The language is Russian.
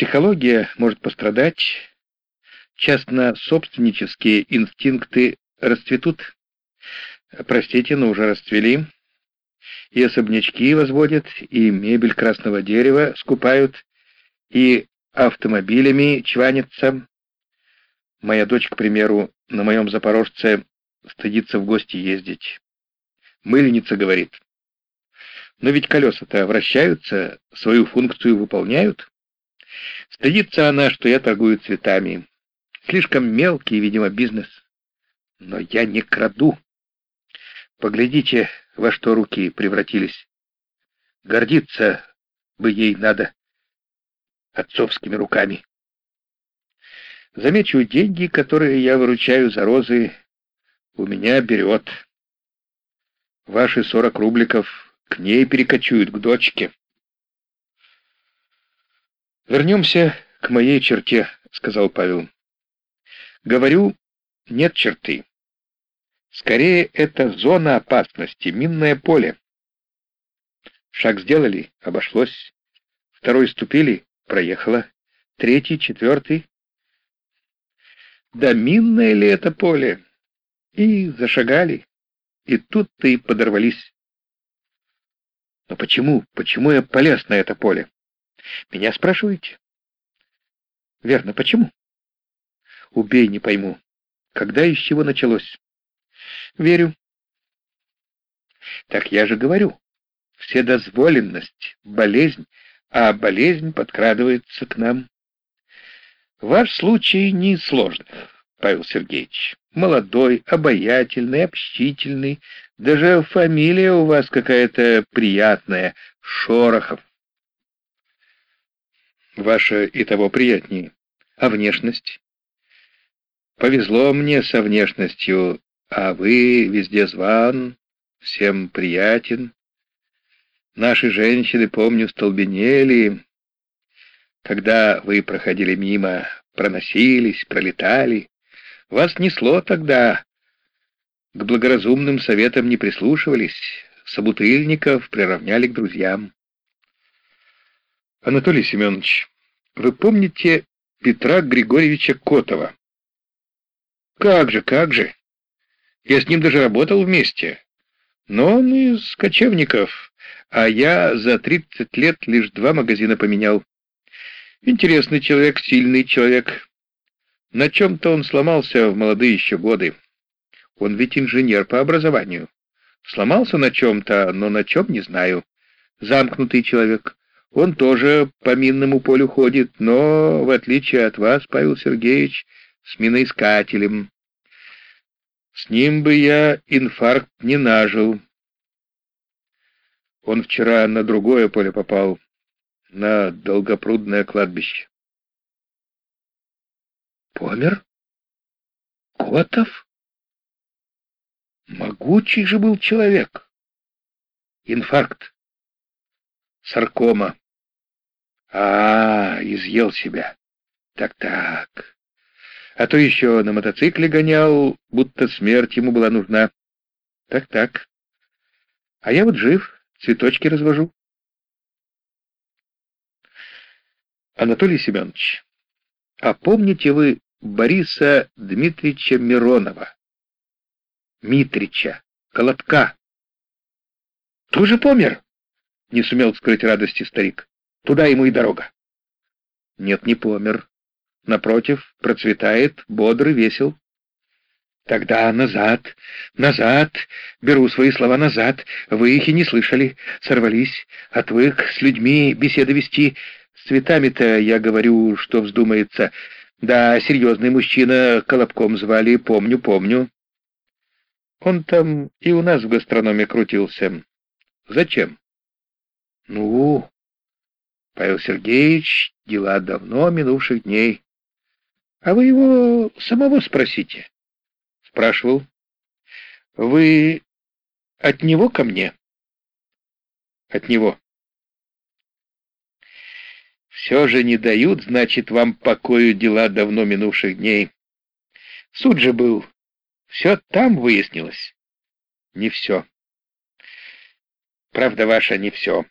Психология может пострадать, частно-собственнические инстинкты расцветут. Простите, но уже расцвели. И особнячки возводят, и мебель красного дерева скупают, и автомобилями чванятся. Моя дочь, к примеру, на моем запорожце стыдится в гости ездить. Мыльница говорит. Но ведь колеса-то вращаются, свою функцию выполняют. Стыдится она, что я торгую цветами. Слишком мелкий, видимо, бизнес. Но я не краду. Поглядите, во что руки превратились. Гордиться бы ей надо отцовскими руками. Замечу, деньги, которые я выручаю за розы, у меня берет. Ваши сорок рубликов к ней перекочуют, к дочке. «Вернемся к моей черте», — сказал Павел. «Говорю, нет черты. Скорее, это зона опасности, минное поле. Шаг сделали — обошлось. Второй ступили — проехала. Третий, четвертый. Да минное ли это поле? И зашагали. И тут-то и подорвались. Но почему, почему я полез на это поле? Меня спрашиваете? Верно, почему? Убей, не пойму. Когда и с чего началось? Верю. Так я же говорю. Вседозволенность, болезнь, а болезнь подкрадывается к нам. Ваш случай не Павел Сергеевич. Молодой, обаятельный, общительный. Даже фамилия у вас какая-то приятная — Шорохов. Ваша и того приятнее. А внешность? Повезло мне со внешностью, а вы везде зван, всем приятен. Наши женщины, помню, столбенели, когда вы проходили мимо, проносились, пролетали. Вас несло тогда, к благоразумным советам не прислушивались, собутыльников приравняли к друзьям. Анатолий Семенович, вы помните Петра Григорьевича Котова? Как же, как же. Я с ним даже работал вместе. Но он из кочевников, а я за 30 лет лишь два магазина поменял. Интересный человек, сильный человек. На чем-то он сломался в молодые еще годы. Он ведь инженер по образованию. Сломался на чем-то, но на чем не знаю. Замкнутый человек. Он тоже по минному полю ходит, но, в отличие от вас, Павел Сергеевич, с миноискателем. С ним бы я инфаркт не нажил. Он вчера на другое поле попал, на долгопрудное кладбище. Помер? Котов? Могучий же был человек. Инфаркт. Саркома. А, изъел себя. Так-так. А то еще на мотоцикле гонял, будто смерть ему была нужна. Так-так. А я вот жив, цветочки развожу. Анатолий Семенович, а помните вы Бориса Дмитриевича Миронова? Митрича, Колобка. Тоже помер? Не сумел скрыть радости старик. Туда ему и дорога. Нет, не помер. Напротив, процветает, бодрый, весел. Тогда назад, назад, беру свои слова назад, вы их и не слышали, сорвались, отвык с людьми беседы вести. С цветами-то я говорю, что вздумается. Да, серьезный мужчина, Колобком звали, помню, помню. Он там и у нас в гастрономе крутился. Зачем? Ну, Павел Сергеевич, дела давно минувших дней. А вы его самого спросите. Спрашивал. Вы от него ко мне? От него. Все же не дают, значит, вам покою дела давно минувших дней. Суд же был. Все там выяснилось. Не все. Правда ваша, не все.